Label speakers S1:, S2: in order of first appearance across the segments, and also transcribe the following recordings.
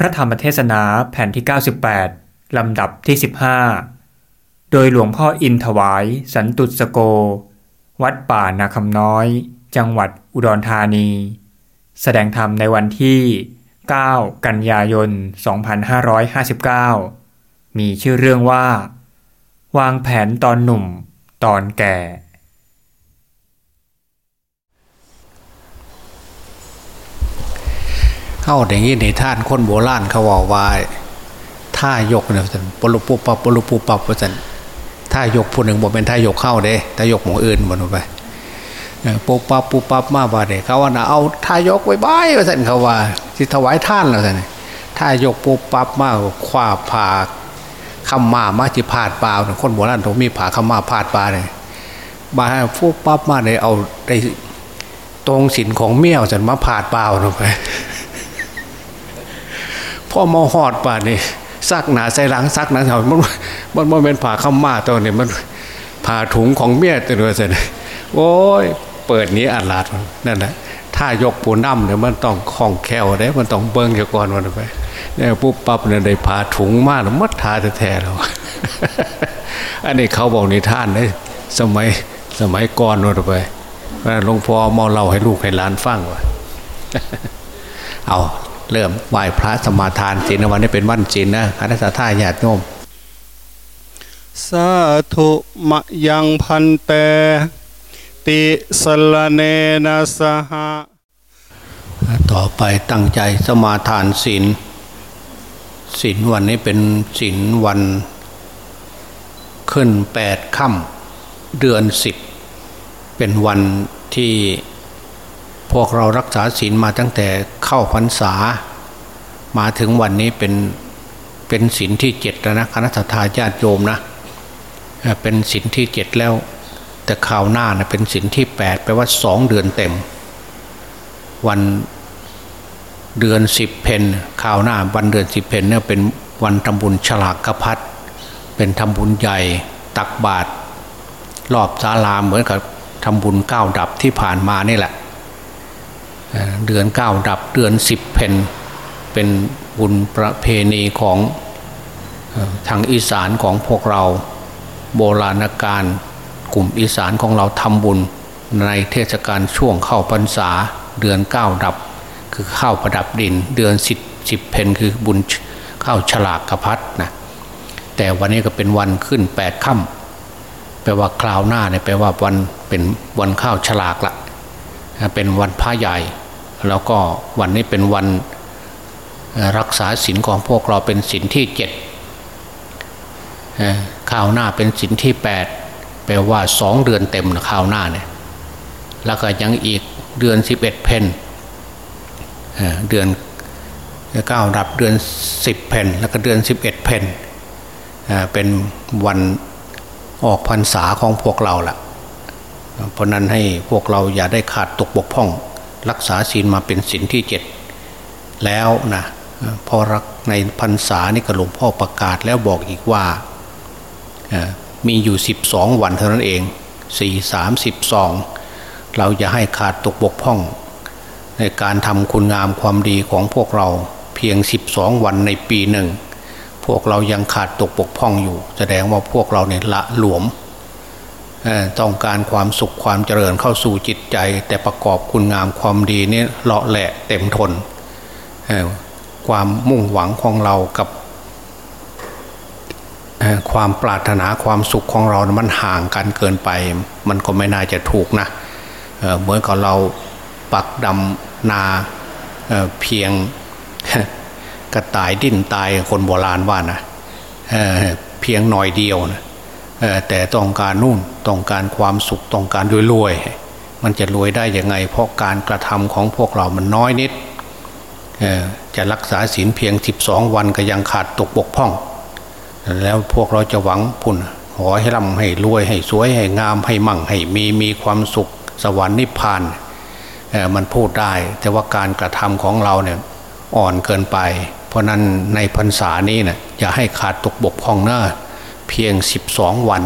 S1: พระธรรมเทศนาแผ่นที่ 98 ลำดับที่ 15 โดยหลวงพ่ออินถวายสันตุสโก วัดป่านาคำน้อย จังหวัดอุดรธานี แสดงธรรมในวันที่ 9 กันยายน 2559 มีชื่อเรื่องว่า วางแผนตอนหนุ่ม ตอนแก่
S2: เข้าอย่างนี้ในท่านคนโบราณเขาว่าว่าท่ายกเนี่ยสันปลุปุปับปลุปุปับสันท่ายกผู้หนึ่งบอกเป็นท่ายกเข้าเด้ท่ายกหมองอื่นมันไปปุบปับปุบปับมาบ่าเด้เขาว่านะเอาท่ายกไว้บ้ายสันเขาว่าที่ถวายท่านแล้วสันท่ายกปุบปับมาคว้าผ่าคำมามาจิพาดเปล่าคนโบราณผมมีผ่าคำมาพาดปลาเลยมาให้ฟุบปั๊บมาเลยเอาได้ตรงสินของเมี่ยวสันมาพาดเปล่าลงไป พ่อมาหอดป่านี่ซักหนาใส่หลังซักหนาแถวมันมันมันเป็นผ่าข้ามาตัวนี้มันผ่าถุงของเมียตัวเสร็จโอ้ยเปิดนี้อัดลาดนั่นแหละถ้ายกปูน้ำเนี่ยมันต้องคล่องแคล่วได้มันต้องเบิ้งเกี่ยวก่อนมันไปเนี่ยปุ๊บปั๊บเนี่ยได้ผ่าถุงมากแล้วมัดทาแท้ๆแล้วอันนี้เขาบอกในท่านได้สมัยสมัยก่อนมันไปหลวงพ่อมาเล่าให้ลูกให้หลานฟังว่าเอา เริ่มไหว้พระสมาทานศีลวันนี้เป็นวันศีลนะคณะท่าญาติโยม
S3: สาธุมะยังพันเต ติสลเนนะสหะ
S2: ต่อไปตั้งใจสมาทานศีลศีลวันนี้เป็นศีลวัน ขึ้นแปดค่ำเดือนสิบเป็นวันที่ พวกเรารักษาศีลมาตั้งแต่เข้าพรรษา มาถึงวันนี้เป็นเป็นศีลที่เจ็ดแล้วนะคณะทาญาติโยมนะเป็นศีลที่เจ็ดแล้ว แต่ข่าวหน้านะเป็นศีลที่แปดแปลว่าสองเดือนเต็ม วันเดือนสิบเพนข่าวหน้าวันเดือนสิบเพนเนี่ยเป็นวันทำบุญฉลากกระพัดเป็นทำบุญใหญ่ตักบาตรรอบศาลาเหมือนกับทำบุญเก้าดับที่ผ่านมานี่แหละ เดือนเก้าดับเดือนสิบเพนเป็นบุญประเพณีของทางอีสานของพวกเราโบราณการกลุ่มอีสานของเราทำบุญในเทศกาลช่วงเข้าพรรษาเดือนเก้าดับ คือข้าวประดับดิน เดือนสิบสิบเพนคือบุญข้าวฉลากกระพัดนะแต่วันนี้ก็เป็นวันขึ้นแปดค่ำแปลว่าคราวหน้าเนี่ยแปลว่าวันเป็นวันข้าวฉลากละ เป็นวันพระใหญ่ แล้วก็วันนี้เป็นวันรักษาศีลของพวกเราเป็นศีลที่เจ็ดข่าวหน้าเป็นศีลที่แปดแปลว่าสองเดือนเต็มนะข่าวหน้าเนี่ยแล้วก็ยังอีกเดือนสิบเอ็ดเพนเดือนเก้าดับเดือนสิบเพนแล้วก็เดือนสิบเอ็ดเพนเป็นวันออกพรรษาของพวกเราล่ะ เพราะนั้นให้พวกเราอย่าได้ขาดตกบกพร่อง รักษาศีลมาเป็นศีลที่เจ็ดแล้วนะพอรักในพรรษานี่ก็หลวงพ่อประกาศแล้วบอกอีกว่ามีอยู่สิบสองวันเท่านั้นเองสี่สามสิบสองเราอย่าให้ขาดตกบกพร่อง ในการทำคุณงามความดีของพวกเราเพียงสิบสองวันในปีหนึ่ง พวกเรายังขาดตกบกพร่องอยู่ แสดงว่าพวกเราเนี่ยละหลวม ต้องการความสุขความเจริญเข้าสู่จิตใจ แต่ประกอบคุณงามความดีนี่เลาะแหละเต็มทน ความมุ่งหวังของเรากับความปรารถนาความสุขของเรา มันห่างกันเกินไป มันก็ไม่น่าจะถูกนะเหมือนกับเราปักดำนาเเพียงกระต่ายดิ้นตายคนโบราณว่านะเเพียงหน่อยเดียวนะแต่ต้องการนู่น ต้องการความสุขต้องการรวยๆมันจะรวยได้ยังไง เพราะการกระทำของพวกเรามันน้อยนิดจะรักษาศีลเพียง 12 วันก็ยังขาดตกบกพร่อง แล้วพวกเราจะหวังพุ่นขอให้ร่ำให้รวยให้สวยให้งามให้มั่งให้มีมีความสุขสวรรค์นิพพานมันพูดได้ แต่ว่าการกระทำของเราเนี่ยอ่อนเกินไป เพราะนั้นในพรรษานี้นะอย่าให้ขาดตกบกพร่องเนะเพียง 12 วัน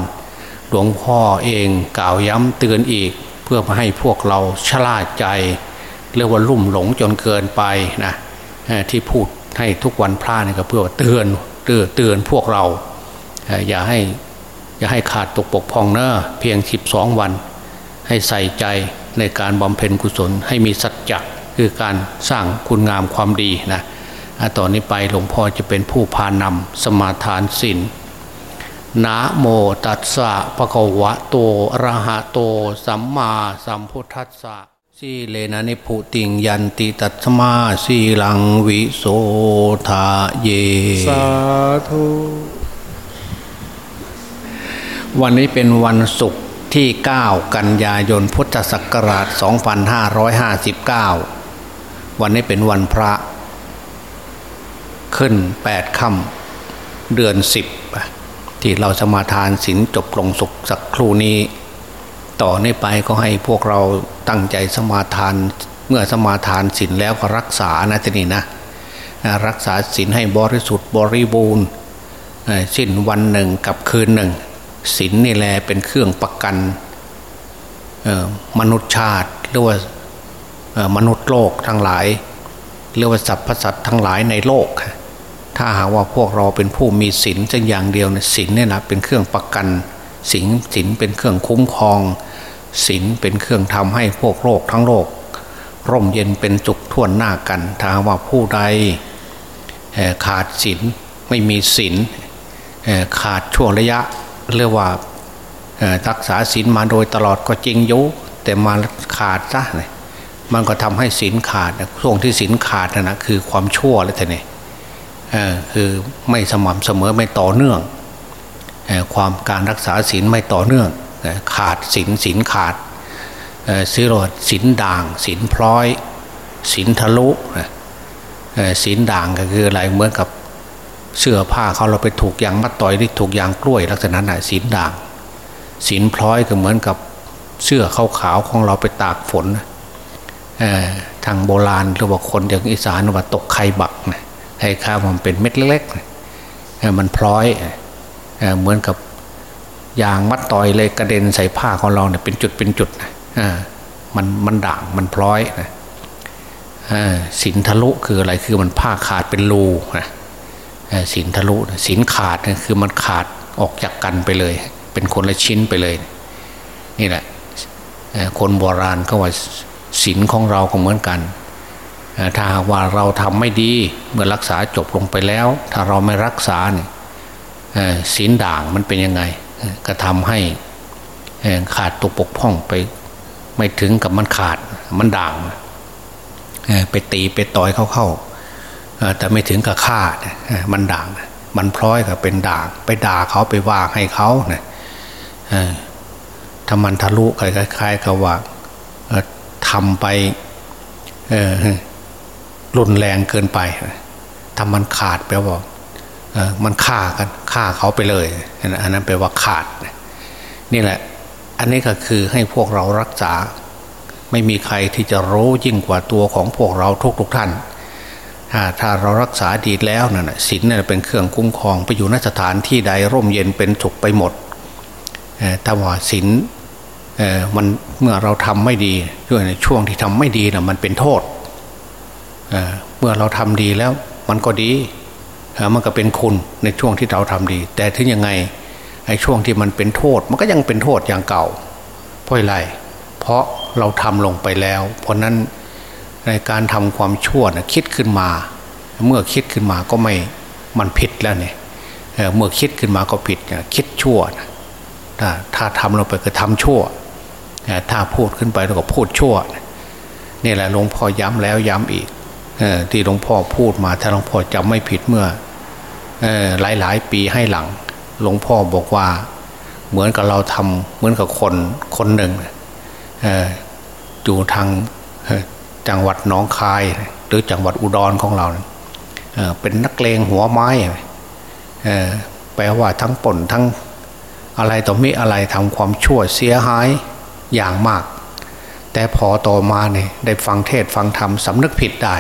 S2: หลวงพ่อเองกล่าวย้ำเตือนอีก เพื่อมาให้พวกเราชลาดใจเรียกว่าลุ่มหลงจนเกินไปนะที่พูดให้ทุกวันพระนี่ก็เพื่อเตือนเตือนเตือนพวกเรา อย่าให้อย่าให้ขาดตกปกพองเนอะเพียงสิบสองวัน ให้ใส่ใจในการบำเพ็ญกุศล ให้มีสัจจะคือการสร้างคุณงามความดีนะต่อนนี้ไปหลวงพ่อจะเป็นผู้พานำสมาทานศีล นะโมตัสสะภะคะวะโตอะระหะโต สัมมาสัมพุทธัสสะสีเลนะนิพุติงยันติตัตมาสีลังวิโสทาเย
S3: สาธุ
S2: วันนี้เป็นวันศุกร์ที่ 9 กันยายนพุทธศักราช 2559 วันนี้เป็นวันพระ ขึ้น 8 ค่ำเดือน 10 ที่เราสมาทานศีลจบลงสุขสักครู่นี้ ต่อนนี้ไปก็ให้พวกเราตั้งใจสมาทานเมื่อสมาทานศีลแล้วก็รักษานะทีนี้นะรักษาศีลให้บริสุทธิ์บริบูรณ์สิ้นวันหนึ่งกับคืนหนึ่งศีลนี่แหละเป็นเครื่องประกันมนุษย์ชาติหรือว่ามนุษย์โลกทั้งหลายเรียกว่าสรรพสัตว์ทั้งหลายในโลก ถ้าหากว่าพวกเราเป็นผู้มีศีลจังอย่างเดียวเนี่ยศีลเนี่ยนะเป็นเครื่องประกันศีลศีลเป็นเครื่องคุ้มครองศีลเป็นเครื่องทำให้พวกโลกทั้งโลก ร่มเย็นเป็นจุกท่วนหน้ากัน ถ้าว่าผู้ใดขาดศีลไม่มีศีลขาดช่วงระยะเรียกว่ารักษาศีลมาโดยตลอดก็จริงยุแต่มาขาดซะมันก็ทำให้ศีลขาดช่วงที่ศีลขาดนะนะคือความชั่วแล้วแต่เนี่ย คือไม่สม่ำเสมอไม่ต่อเนื่องความการรักษาศีลไม่ต่อเนื่องขาดศีลศีลขาดสิโรดศีลด่างศีลพลอยศีลทะลุศีลด่างก็คืออะไรเหมือนกับเสื้อผ้าเขาเราไปถูกยางมัดต่อยหรือถูกยางกล้วย ลักษณะไหนศีลด่างศีลพลอยก็เหมือนกับเสื้อขาวขาวของเราไปตากฝนทางโบราณหรือว่าคนอย่างอีสานว่าตกไข่บักนะ ให้ข้าวมันเป็นเม็ดเล็กๆมันพลอยเหมือนกับยางมัดต่อยเลยกระเด็นใส่ผ้าของเราเนี่ยเป็นจุดเป็นจุดมันมันด่างมันพลอยนะสินทะลุคืออะไรคือมันผ้าขาดเป็นรูนะสินทะลุสินขาดคือมันขาดออกจากกันไปเลย เป็นคนละชิ้นไปเลย นี่แหละคนโบราณก็ว่าสินของเราก็เหมือนกัน ถ้าว่าเราทำไม่ดีเมื่อรักษาจบลงไปแล้ว ถ้าเราไม่รักษาเนี่ยสินด่างมันเป็นยังไงก็ทำให้ขาดตัวปกพ่องไป ไม่ถึงกับมันขาดมันด่างไปตีไปต่อยเข้าๆแต่ไม่ถึงกับฆ่ามันด่าง มันพร้อยกับเป็นด่าง ไปด่าเขาไปว่าให้เขาเนี่ยถ้ามันทะลุคล้ายๆกับว่าทำไป รุนแรงเกินไปถ้ามันขาดแปลว่ามันฆ่ากันฆ่าเขาไปเลยอันนั้นแปลว่าขาดนี่แหละ อันนี้ก็คือให้พวกเรารักษา ไม่มีใครที่จะรู้ยิ่งกว่าตัวของพวกเราทุกๆทท่าน ถ้าเรารักษาดีแล้วนั่นศีลเนี่ยเป็นเครื่องคุ้มครองไปอยู่นสถานที่ใดร่มเย็นเป็นสุขไปหมดถ้าว่าศีลมันเมื่อเราทำไม่ดีด้วยในช่วงที่ทำไม่ดีนะมันเป็นโทษ เมื่อเราทำดีแล้วมันก็ดีมันก็เป็นคุณในช่วงที่เราทำดี แต่ถึงยังไงไอ้ช่วงที่มันเป็นโทษ มันก็ยังเป็นโทษอย่างเก่า เพราะอะไร เพราะเราทำลงไปแล้ว เพราะนั้นในการทำความชั่วนะคิดขึ้นมา เมื่อคิดขึ้นมาก็ไม่มันผิดแล้วเนี่ยเมื่อคิดขึ้นมาก็ผิดคิดชั่วนะถ้าถ้าทำลงไปก็ทำชั่ว ถ้าพูดขึ้นไปเราก็พูดชั่วนี่แหละหลวงพ่อย้ำแล้วย้ำอีก ที่หลวงพ่อพูดมาถ้าหลวงพ่อจำไม่ผิดเมื่อหลายหลายปีให้หลัง หลวงพ่อบอกว่าเหมือนกับเราทำเหมือนกับคนคนหนึ่งอยู่ทางจังหวัดน้องคาย หรือจังหวัดอุดรของเราเป็นนักเลงหัวไม้แปลว่าทั้งป่นทั้งอะไรต่อมีอะไรทำความชั่วเสียหายอย่างมาก แต่พอต่อมาเนี่ยได้ฟังเทศฟังธรรมสำนึกผิดได้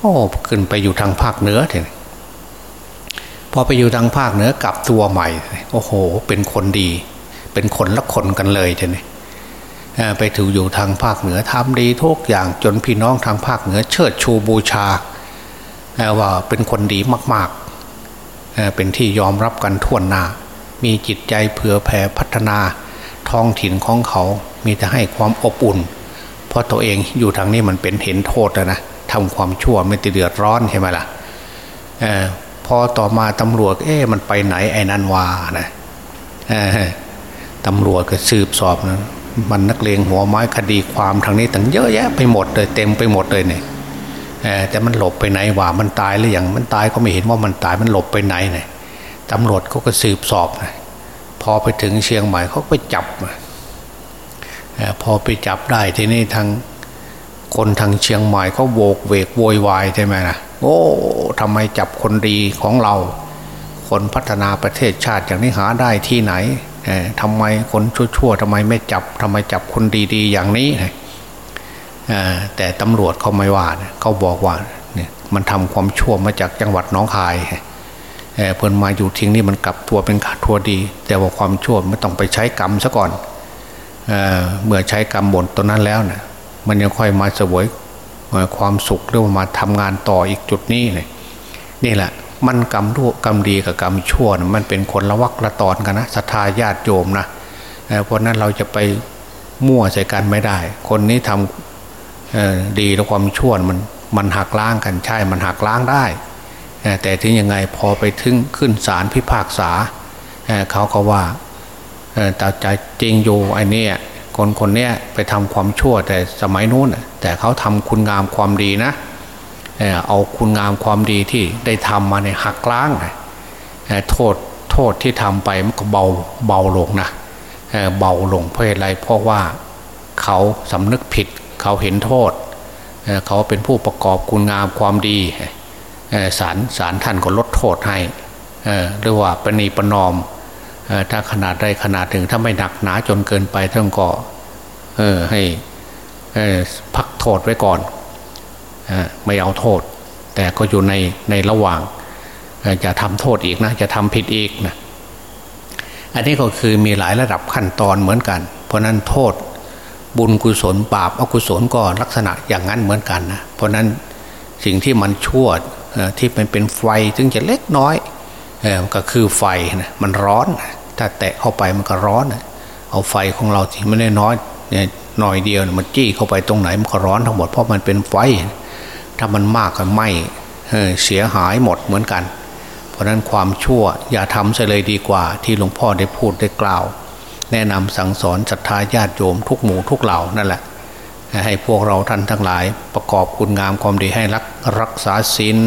S2: โอ้ขึ้นไปอยู่ทางภาคเหนือเถอะพอไปอยู่ทางภาคเหนือกลับตัวใหม่ โอ้โห เป็นคนดี เป็นคนละคนกันเลยเถอะไปถืออยู่ทางภาคเหนือทำดีทุกอย่างจนพี่น้องทางภาคเหนือ เชิดชูบูชาว่าเป็นคนดีมากๆ เป็นที่ยอมรับกันทั่วหน้า มีจิตใจเผื่อแผ่พัฒนาท้องถิ่นของเขา มีแต่ให้ความอบอุ่น เพราะตัวเองอยู่ทางนี้มันเป็นเห็นโทษนะ ทำความชั่วไม่ติดเดือดร้อนใช่ไหมล่ะอพอต่อมาตำรวจเอ๊ะมันไปไหนไอ้นันวานะตำรวจก็สืบสอบนะมันนักเลงหัวไม้คดีความทางนี้ตั้งเยอะแยะไปหมดเลยเต็มไปหมดเลยเนี่ยแต่มันหลบไปไหนวะมันตายหรือยังมันตายก็ไม่เห็นว่ามันตายมันหลบไปไหนเนี่ยตำรวจเขาก็สืบสอบนะพอไปถึงเชียงใหม่เขาไปจับพอไปจับได้ทีนี้ทาง คนทางเชียงใหม่เขาโวกเวกโวยวายใช่ไหมนะโอ้ทำไมจับคนดีของเรา คนพัฒนาประเทศชาติอย่างนี้หาได้ที่ไหนทำไมคนชั่วๆทำไมไม่จับทำไมจับคนดีๆ อย่างนี้แต่ตำรวจเขาไม่ว่าเขาบอกว่าเนี่ยมันทำความชั่วมาจากจังหวัดน้องคายเพิ่นมาอยู่ทิ้งนี่มันกลับตัวเป็นขาดทัวดี แต่ว่าความชั่วไม่ต้องไปใช้กรรมซะก่อนเเมื่อใช้กรรมบนตัวนั้นแล้วนะ มันยังค่อยมาสวยความสุขหรือว่ามาทำงานต่ออีกจุดนี้เลยนี่แหละ มันกรรมรั่วกรรมดีกับกรรมชั่วนะมันเป็นคนละวักละตอนกันนะศรัทธาญาติโยมนะเพราะนั้นเราจะไปมั่วใส่กันไม่ได้ คนนี้ทำดีแล้วความชั่วมันมันหักล้างกันใช่ มันหักล้างได้ แต่ถึงยังไงพอไปถึงขึ้นศาลพิพากษาเขาก็ว่าแต่ใจจริงอยู่ไอ้นี่ คนคนนี้ไปทำความชั่วแต่สมัยนู้นแต่เขาทำคุณงามความดีนะเอาคุณงามความดีที่ได้ทำมาในหักล้างโทษโทษที่ทำไปมันก็เบาเบาลงนะเบาลงเพราะอะไรเพราะว่าเขาสำนึกผิดเขาเห็นโทษเขาเป็นผู้ประกอบคุณงามความดีศาลศาลท่านก็ลดโทษให้หรือว่าปณีประนอม ถ้าขนาดใดขนาดถึงถ้าไม่หนักหนาจนเกินไปท่านก็ให้พักโทษไว้ก่อนไม่เอาโทษ แต่ก็อยู่ในในระหว่างจะทำโทษอีกนะจะทำผิดอีกนะอันนี้ก็คือมีหลายระดับขั้นตอนเหมือนกัน เพราะนั้นโทษบุญกุศลบาปอกุศลก็ลักษณะอย่างนั้นเหมือนกันนะเพราะนั้นสิ่งที่มันชั่วที่มันเป็นไฟถึงจะเล็กน้อยก็คือไฟนะมันร้อน ถ้าแตะเข้าไปมันก็ร้อน เอาไฟของเราที่ไม่ได้น้อยเนี่ยหน่อยเดียวมันจี้เข้าไปตรงไหนมันก็ร้อนทั้งหมดเพราะมันเป็นไฟ ถ้ามันมากก็ไหมเสียหายหมดเหมือนกัน เพราะนั้นความชั่วอย่าทำเลยดีกว่า ที่หลวงพ่อได้พูดได้กล่าว แนะนำสั่งสอนศรัทธาญาติโยมทุกหมู่ทุกเหล่านั่นแหละให้พวกเราท่านทั้งหลายประกอบคุณงามความดีให้รักรักษาศีล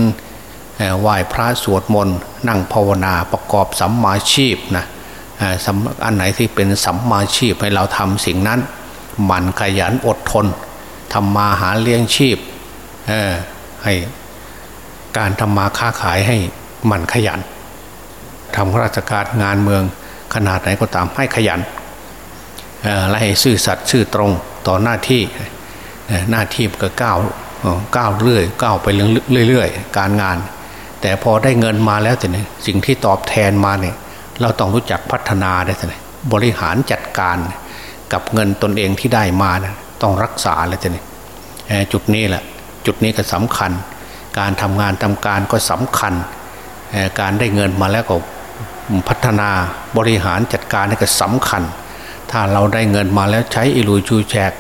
S2: ไหว้พระสวดมนต์นั่งภาวนาประกอบสัมมาชีพนะ อันไหนที่เป็นสัมมาชีพให้เราทำสิ่งนั้นหมั่นขยันอดทนทำมาหาเลี้ยงชีพให้การทำมาค้าขายให้มันขยันทำราชการงานเมืองขนาดไหนก็ตามให้ขยันและให้ซื่อสัตย์ซื่อตรงต่อหน้าที่หน้าที่ก็ก้าวก้าวเรื่อยก้าวไปเรื่อยๆการงาน แต่พอได้เงินมาแล้วแต่เนี่ยสิ่งที่ตอบแทนมาเนี่ย เราต้องรู้จักพัฒนาได้แต่บริหารจัดการกับเงินตนเองที่ได้มานะต้องรักษาเลยแต่เนี่ยจุดนี้แหละจุดนี้ก็สำคัญ การทำงานทำการก็สำคัญ การได้เงินมาแล้วก็พัฒนาบริหารจัดการนี่ก็สำคัญ ถ้าเราได้เงินมาแล้วใช้อิรุชูแจก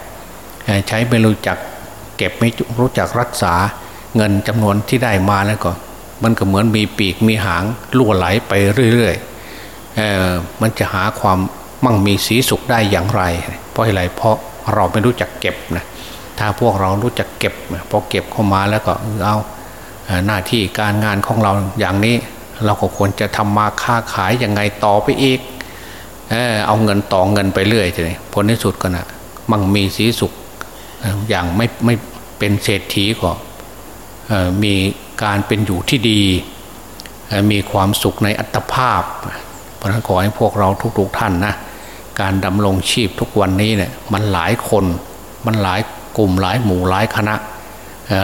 S2: ใช้ไม่รู้จักเก็บไม่รู้จักรักษาเงินจำนวนที่ได้มาแล้วก็ มันก็เหมือนมีปีกมีหางล่วไหลไปเรื่อยๆ มันจะหาความมั่งมีสีสุขได้อย่างไร เพราะอะไรเพราะเราไม่รู้จักเก็บนะถ้าพวกเรารู้จักเก็บพอเก็บเข้ามาแล้วก็เอาหน้าที่การงานของเราอย่างนี้ เราก็ควรจะทำมาค้าขายยังไงต่อไปอีกเออเอาเงินต่อเงินไปเรื่อยเลยผลที่สุดก็นะมั่งมีสีสุขอย่างไม่ไม่เป็นเศรษฐีก็มีการเป็นอยู่ที่ดี มีความสุขในอัตภาพ เพราะนั้นขอให้พวกเราทุกๆท่านนะการดำรงชีพทุกวันนี้เนี่ยมันหลายคนมันหลายกลุ่มหลายหมู่หลายคณะ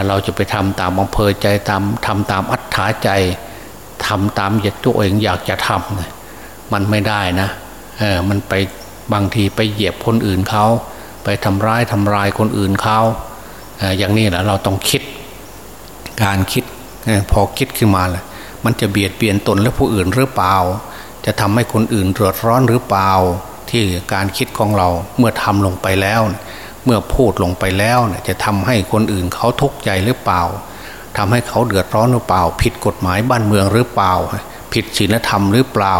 S2: เราจะไปทำตามอำเภอใจตามทำตามอัธยาใจทำตามอยากตัวเองอยากจะทำมันไม่ได้นะมันไปบางทีไปเหยียบคนอื่นเขาไปทำร้ายทำลายคนอื่นเขาอย่างนี้แหละเราต้องคิดการคิดพอคิดขึ้นมาเลยมันจะเบียดเบียนตนและผู้อื่นหรือเปล่า จะทำให้คนอื่นเดือดร้อนหรือเปล่า ที่การคิดของเราเมื่อทำลงไปแล้ว เมื่อพูดลงไปแล้วจะทำให้คนอื่นเขาทุกข์ใจหรือเปล่าทำให้เขาเดือดร้อนหรือเปล่า ผิดกฎหมายบ้านเมืองหรือเปล่า ผิดศีลธรรมหรือเปล่า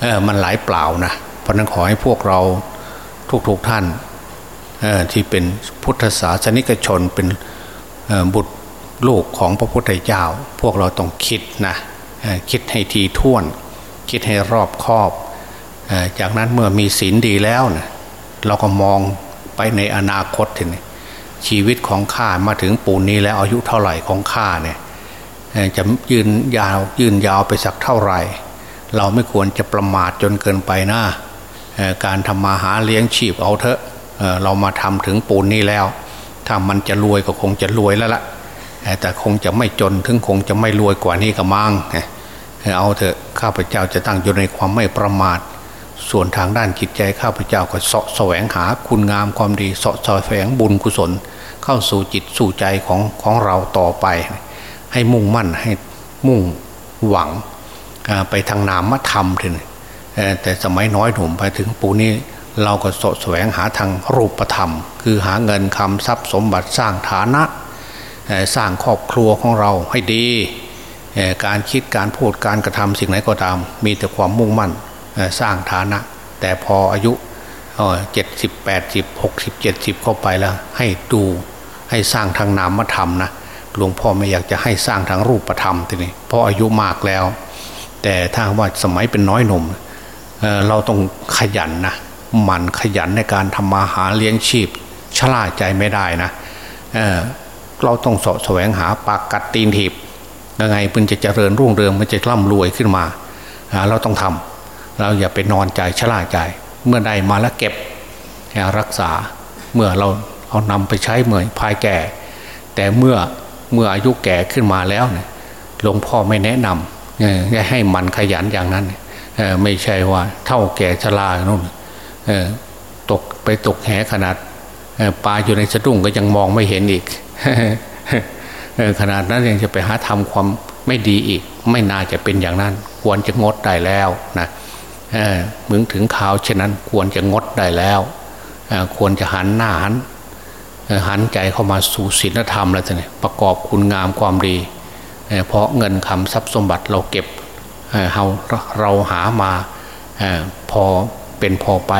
S2: เออมันหลายเปล่านะเพราะนั้นขอให้พวกเราทุกๆท่านที่เป็นพุทธศาสนิกชนเป็นบุตรลูกของพระพุทธเจ้า พวกเราต้องคิดนะคิดให้ทีท่วน คิดให้รอบคอบจากนั้นเมื่อมีศีลดีแล้วนะเราก็มองไปในอนาคตทีนี้ชีวิตของข้ามาถึงปูนนี้แล้วอายุเท่าไหร่ของข้าเนี่ยจะยืนยาวยืนยาวไปสักเท่าไหร่ เราไม่ควรจะประมาทจนเกินไปนะการทำมาหาเลี้ยงชีพเอาเถอะเรามาทำถึงปูนนี้แล้ว ถ้ามันจะรวยก็คงจะรวยแล้วละ่ะแต่คงจะไม่จนถึงคงจะไม่รวยกว่านี้ก็มั่ง เอาเถอะข้าพเจ้าจะตั้งอยู่ในความไม่ประมาท ส่วนทางด้านจิตใจข้าพเจ้าก็เสาะแสวงหาคุณงามความดีเสาะแสวงบุญกุศล เข้าสู่จิตสู่ใจของของเราต่อไป ให้มุ่งมั่นให้มุ่งหวังไปทางนามธรรมถึงแต่สมัยน้อยหนุ่มไปถึงปูนี้เราก็สแสวงหาทางรูปธรรม คือหาเงินคำทรัพย์สมบัติสร้างฐานะ สร้างครอบครัวของเราให้ดี การคิดการพูดการกระทำสิ่งไหนก็ตาม มีแต่ความมุ่งมั่นสร้างฐานะ แต่พออายุเจ็ดสิบแปดสิบหกสิบเจ็ดสิบเข้าไปแล้ว ให้ดูให้สร้างทางนามธรรมนะหลวงพ่อไม่อยากจะให้สร้างทางรูปธรรมทีนี้เพราะอายุมากแล้ว แต่ถ้าว่าสมัยเป็นน้อยหนุ่มเราต้องขยันนะหมั่นขยันในการทำมาหาเลี้ยงชีพชลาใจไม่ได้นะเเราต้องสาะแสวงหาปากกัดตีนถีบ ยังไงมันจะเจริญรุ่งเรืองมันจะร่ำรวยขึ้นมา เราต้องทำเราอย่าไปนอนใจชลาใจ เมื่อได้มาแล้วเก็บรักษาเมื่อเราเอานำไปใช้เมื่อภายแก่ แต่เมื่อเมื่ออายุแก่ขึ้นมาแล้วเนี่ยหลวงพ่อไม่แนะนำให้มันขยันอย่างนั้นไม่ใช่ว่าเท่าแก่ชรานู่นตกไปตกแหขนาดปลาอยู่ในสะดุ้งก็ยังมองไม่เห็นอีก ขนาดนั้นยังจะไปหาทำความไม่ดีอีก ไม่น่าจะเป็นอย่างนั้น ควรจะงดได้แล้วนะเมื่อถึงข่าวเช่นนั้นควรจะงดได้แล้วควรจะหันหน้าหันหันใจเข้ามาสู่ศีลธรรมแล้วจะประกอบคุณงามความดี เพราะเงินคำทรัพย์สมบัติเราเก็บเราเราหามาพอเป็นพอไป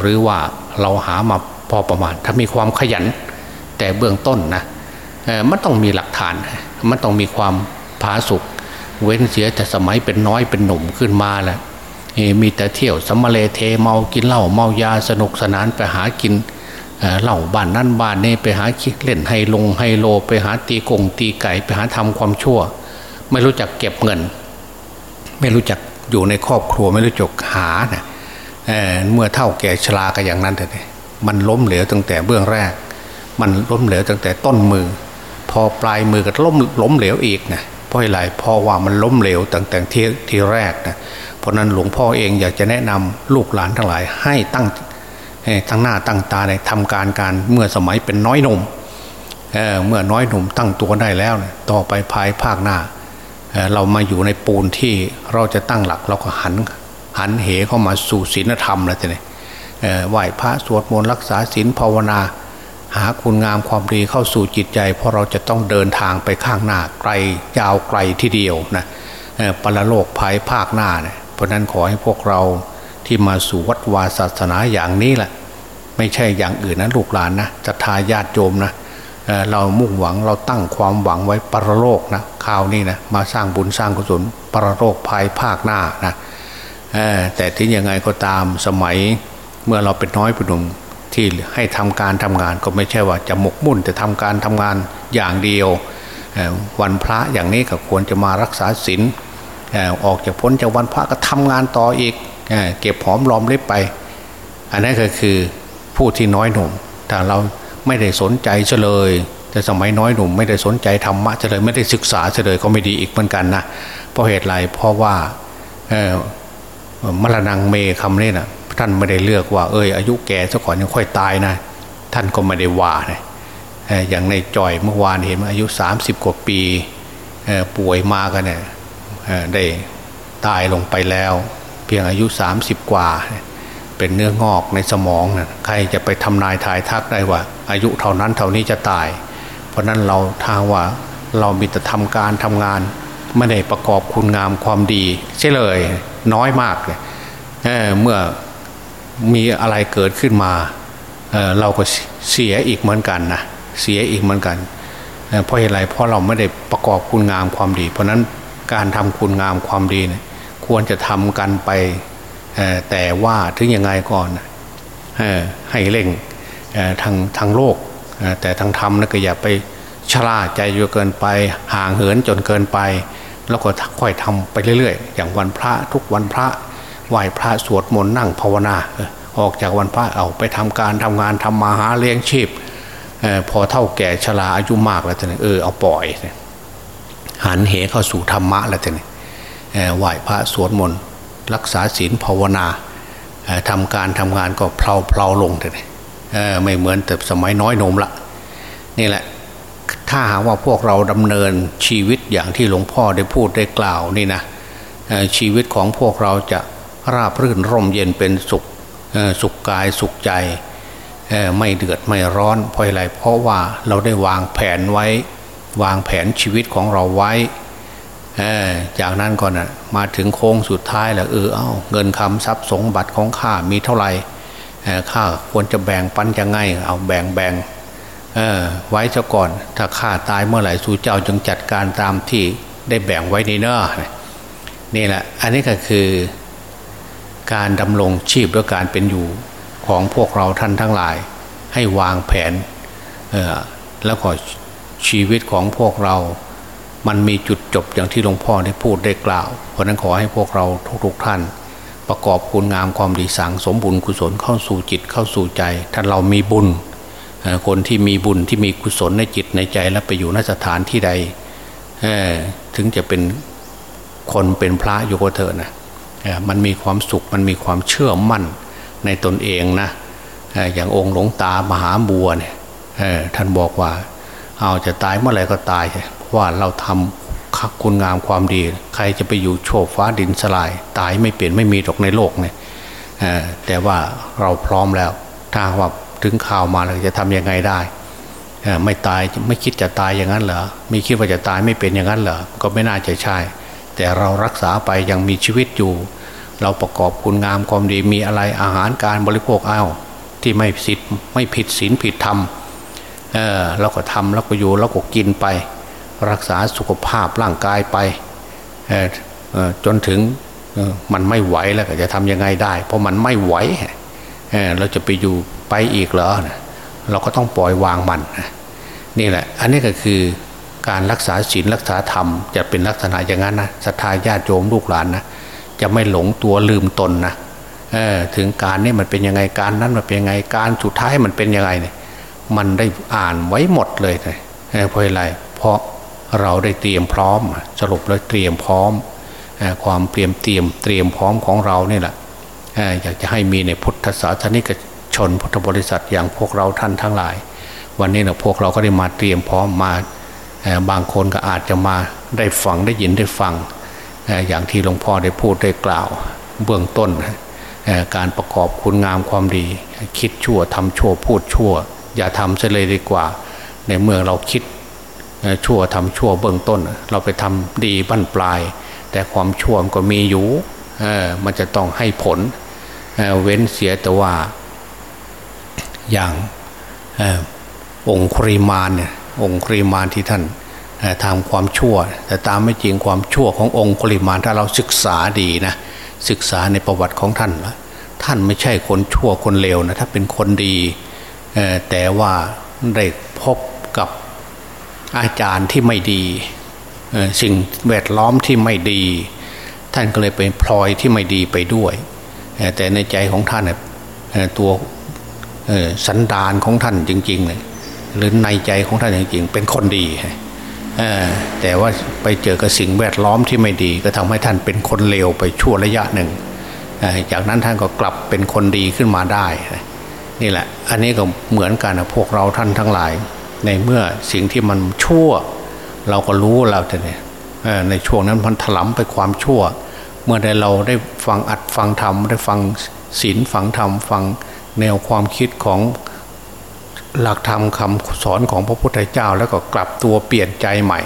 S2: หรือว่าเราหามาพอประมาณ ถ้ามีความขยันแต่เบื้องต้นนะ มันต้องมีหลักฐาน มันต้องมีความผาสุกเว้นเสียแต่สมัยเป็นน้อยเป็นหนุ่มขึ้นมาแหละมีแต่เที่ยวสมเลเทเมากินเหล้าเมายาสนุกสนานไปหากินเหล้าบ้านนั่นบ้านนี่ไปหาเล่นไฮลงไฮโล ไปหาตีกงตีไก่ไปหาทำความชั่ว ไม่รู้จักเก็บเงิน ไม่รู้จักอยู่ในครอบครัวไม่รู้จักหาเนะเเมื่อเท่าแก่ชราก็อย่างนั้นเลยมันล้มเหลวตั้งแต่เบื้องแรก มันล้มเหลวตั้งแต่ต้นมือ พอปลายมือก็ล้มล้มเหลวอีกนะเพราะอะไรเพราะว่ามันล้มเหลวตั้งแต่ที่ที่แรกนะเพราะนั้นหลวงพ่อเองอยากจะแนะนำลูกหลานทั้งหลายให้ตั้งทั้งหน้าตั้งตาในทำการการเมื่อสมัยเป็นน้อยหนุ่มเเมื่อน้อยหนุ่มตั้งตัวได้แล้วนะต่อไปภายภาคหน้าเเรามาอยู่ในปูนที่เราจะตั้งหลักเราก็หันหันเหเข้ามาสู่ศีลธรรมแล้วทีนี้ไหว้พระสวดมนต์รักษาศีลภาวนา หาคุณงามความดีเข้าสู่จิตใจ เพราะเราจะต้องเดินทางไปข้างหน้าไกลยาวไกลที่เดียวนะปรโลกภายภาคหน้าเนะเพราะนั้นขอให้พวกเราที่มาสู่วัดวาศาสนาอย่างนี้แหละ ไม่ใช่อย่างอื่นนะลูกหลานนะจะทายาติโยมนะเรามุ่งหวังเราตั้งความหวังไว้ปรโลกนะข่าวนี้นะมาสร้างบุญสร้างกุศลปรโลกภายภาคหน้านะแต่ที่ยังไงก็ตามสมัยเมื่อเราเป็นน้อยเป็นหนุ่ม ที่ให้ทำการทำงานก็ไม่ใช่ว่าจะหมกมุ่นแต่ทำการทำงานอย่างเดียว วันพระอย่างนี้ก็ควรจะมารักษาศีลออกจากพ้นจากวันพระก็ทำงานต่ออีกเก็บหอมรอมริบไป อันนั้นก็คือผู้ที่น้อยหนุ่มแต่เราไม่ได้สนใจเฉลย แต่สมัยน้อยหนุ่มไม่ได้สนใจธรรมะเฉลยไม่ได้ศึกษาเฉลยก็ไม่ดีอีกเหมือนกันนะเพราะเหตุไรเพราะว่ามรณงเมคำนี้นะ ท่านไม่ได้เลือกว่า เอ้ยอายุแก่ซะก่อนยังค่อยตายนะ ท่านก็ไม่ได้ว่านะอย่างในจอยเมื่อวานเห็นอายุ 30 กว่าปีป่วยมากันเนี่ยได้ตายลงไปแล้ว เพียงอายุ 30 กว่า เป็นเนื้องอกในสมองนะใครจะไปทำนายทายทักได้ว่า อายุเท่านั้นเท่านี้จะตาย เพราะนั้นเราทางว่าเรามีแต่ทำการทำงาน ไม่ได้ประกอบคุณงามความดีใช่เลย น้อยมากเลยเเมื่อ มีอะไรเกิดขึ้นมาเเราก็เสียอีกเหมือนกันนะเสียอีกเหมือนกันเพราะอะไรเพราะเราไม่ได้ประกอบคุณงามความดี เพราะนั้นการทำคุณงามความดีเนี่ยควรจะทำกันไปแต่ว่าถึงยังไงก่อนให้เร่งทางทางโลกแต่ทางธรรมนะก็อย่าไปชราใจเยอะเกินไปห่างเหินจนเกินไป แล้วก็ค่อยทำไปเรื่อยๆ อย่างวันพระทุกวันพระ ไหว้พระสวดมนต์นั่งภาวนาออกจากวันพระเอาไปทำการทำงานทำมาหาเลี้ยงชีพพอเท่าแก่ชราอายุมากแล้วเนี่ยเออเอาปล่อยหันเหเข้าสู่ธรรมะแล้วเนี่ยไหว้พระสวดมนต์รักษาศีลภาวนาทำการทำงานก็เพลาเพลาลงเลยไม่เหมือนแต่สมัยน้อยนมละนี่แหละถ้าหากว่าพวกเราดำเนินชีวิตอย่างที่หลวงพ่อได้พูดได้กล่าวนี่นะชีวิตของพวกเราจะ ราบรื่นร่มเย็นเป็นสุขสุขกายสุขใจไม่เดือดไม่ร้อนเพราะอะไรเพราะว่าเราได้วางแผนไว้ วางแผนชีวิตของเราไว้จากนั้นก่อนนะมาถึงโค้งสุดท้ายแล้วเออเอาเงินคำทรัพย์สมบัติของข้ามีเท่าไหร่ข้าควรจะแบ่งปันยังไงเอาแบ่งแบ่งไว้ซะก่อน ถ้าข้าตายเมื่อไหร่สู่เจ้าจึงจัดการตามที่ได้แบ่งไว้ในเนอนี่แหละ อันนี้ก็คือ การดำรงชีพและการเป็นอยู่ของพวกเราท่านทั้งหลาย ให้วางแผนแล้วก็ชีวิตของพวกเรา มันมีจุดจบอย่างที่หลวงพ่อได้พูดได้กล่าว เพราะนั้นขอให้พวกเราทุกๆท่าน ประกอบคุณงามความดีสังสมบุญกุศลเข้าสู่จิตเข้าสู่ใจ ท่านเรามีบุญ คนที่มีบุญที่มีกุศลในจิตในใจและไปอยู่นสถานที่ใดถึงจะเป็นคนเป็นพระอยู่ก็เถอะนะ มันมีความสุขมันมีความเชื่อมั่นในตนเองนะอย่างองค์หลวงตามหาบัวเนี่ยท่านบอกว่า เอาจะตายเมื่อไหร่ก็ตายเพราะว่าเราทำคักคุณงามความดี ใครจะไปอยู่โชคฟ้าดินสลาย ตายไม่เปลี่ยนไม่มีตกในโลกเนี่ยแต่ว่าเราพร้อมแล้ว ถ้าว่าถึงข่าวมาเราจะทำยังไงได้ไม่ตายไม่คิดจะตายอย่างนั้นเหรอไม่คิดว่าจะตายไม่เป็นอย่างนั้นเหรอก็ไม่น่าจะใช่ แต่เรารักษาไปยังมีชีวิตอยู่ เราประกอบคุณงามความดีมีอะไรอาหารการบริโภคเอาที่ไม่ผิดไม่ผิดศีลผิดธรรมเออเราก็ทำแล้วก็อยู่แล้วก็กินไป รักษาสุขภาพร่างกายไปเออจนถึงมันไม่ไหวแล้วจะทำยังไงได้ เพราะมันไม่ไหวเเราจะไปอยู่ไปอีกเหรอเราก็ต้องปล่อยวางมันนี่แหละ อันนี้ก็คือการรักษาศีลรักษาธรรม จะเป็นลักษณะอย่างนั้นนะศรัทธาญาติโยมลูกหลานนะ จะไม่หลงตัวลืมตนนะถึงการนี่มันเป็นยังไงการนั้นมันเป็นยังไงการสุดท้ายมันเป็นยังไงเนี่ยมันได้อ่านไว้หมดเลยเลยเพราะอะไรเพราะเราได้เตรียมพร้อม สรุปแล้วเตรียมพร้อมความเตรียมเตรียมเตรียมพร้อมของเราเนี่ยแหละอยากจะให้มีในพุทธศาสนิกชนพุทธบริษัทอย่างพวกเราท่านทั้งหลาย วันนี้นะพวกเราก็ได้มาเตรียมพร้อมมาบางคนก็อาจจะมาได้ฟังได้ยินได้ฟัง อย่างที่หลวงพ่อได้พูดได้กล่าวเบื้องต้น การประกอบคุณงามความดี คิดชั่วทำชั่วพูดชั่ว อย่าทำเสียเลยดีกว่า ในเมื่อเราคิดชั่วทำชั่วเบื้องต้น เราไปทำดีบั้นปลาย แต่ความชั่วก็มีอยู่มันจะต้องให้ผลเว้นเสียแต่ว่าอย่างองค์ครีมานเนี่ยองค์ครีมานที่ท่าน ทำความชั่ว แต่ตามไม่จริงความชั่วขององค์ครีมานถ้าเราศึกษาดีนะศึกษาในประวัติของท่านละท่านไม่ใช่คนชั่วคนเลวนะถ้าเป็นคนดีแต่ว่าได้พบกับอาจารย์ที่ไม่ดีสิ่งแวดล้อมที่ไม่ดี ท่านก็เลยเป็นพลอยที่ไม่ดีไปด้วย แต่ในใจของท่านตัวสันดานของท่านจริงๆเลยหรือในใจของท่านจริงๆ เป็นคนดี แต่ว่าไปเจอกับสิ่งแวดล้อมที่ไม่ดี ก็ทำให้ท่านเป็นคนเลวไปชั่วระยะหนึ่ง จากนั้นท่านก็กลับเป็นคนดีขึ้นมาได้ นี่แหละ อันนี้ก็เหมือนกันนะพวกเราท่านทั้งหลาย ในเมื่อสิ่งที่มันชั่ว เราก็รู้เราแต่เนี่ยในช่วงนั้นมันถลำไปความชั่ว เมื่อได้เราได้ฟังอัดฟังธรรมได้ฟังศีลฟังธรรมฟังแนวความคิดของ หลักธรรมคำสอนของพระพุทธเจ้าแล้วก็กลับตัวเปลี่ยนใจใหม่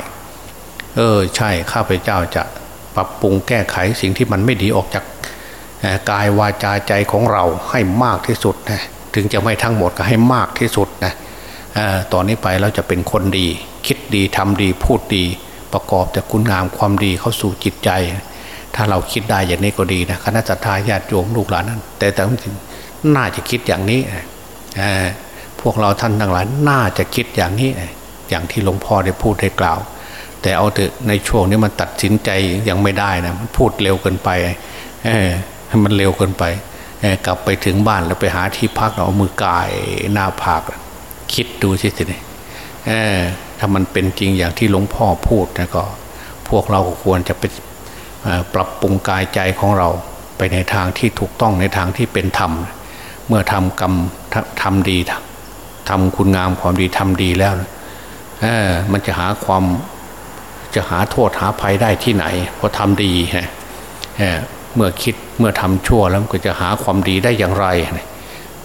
S2: เออใช่ข้าพเจ้าจะปรับปรุงแก้ไขสิ่งที่มันไม่ดีออกจากกายวาจาใจของเราให้มากที่สุดนะถึงจะไม่ทั้งหมดก็ให้มากที่สุดนะตอนนี้ไปเราจะเป็นคนดี คิดดีทำดีพูดดี ประกอบแต่คุณงามความดีเข้าสู่จิตใจ ถ้าเราคิดได้อย่างนี้ก็ดีนะคณะสัตยาญาติโยมลูกหลานนั้นแต่แต่ถึงน่าจะคิดอย่างนี้ พวกเราท่านทั้งหลายน่าจะคิดอย่างนี้ อย่างที่หลวงพ่อได้พูดได้กล่าว แต่เอาเถอะในช่วงนี้มันตัดสินใจยังไม่ได้นะมันพูดเร็วเกินไปมันเร็วเกินไปกลับไปถึงบ้านแล้วไปหาที่พักเอามือกายหน้าผากคิดดูสิทีนี้ถ้ามันเป็นจริงอย่างที่หลวงพ่อพูดนะก็ พวกเราควรจะไปปรับปรุงกายใจของเราไปในทางที่ถูกต้องในทางที่เป็นธรรม เมื่อทำกรรมทำดี ทำคุณงามความดีทำดีแล้วมันจะหาความจะหาโทษหาภัยได้ที่ไหนเพราะทำดีฮะเมื่อคิดเมื่อทำชั่วแล้วก็จะหาความดีได้อย่างไร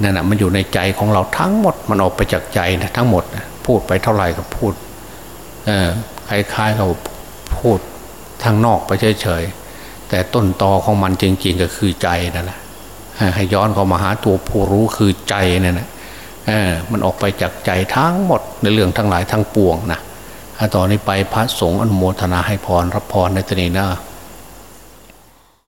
S2: นั่นแหะมันอยู่ในใจของเราทั้งหมดมันออกไปจากใจนะทั้งหมดพูดไปเท่าไหร่ก็พูดคล้ายๆเราพูดทางนอกไปเฉยๆแต่ต้นตอของมันจริงๆก็คือใจนั่นแหละให้ย้อนเข้ามาหาตัวผู้รู้คือใจนั่นแหละ มันออกไปจากใจทั้งหมดในเรื่องทั้งหลายทั้งปวงนะต่อนนี้ไปพระสงฆ์อนุโมทนาให้พรรับพรในตนีนะ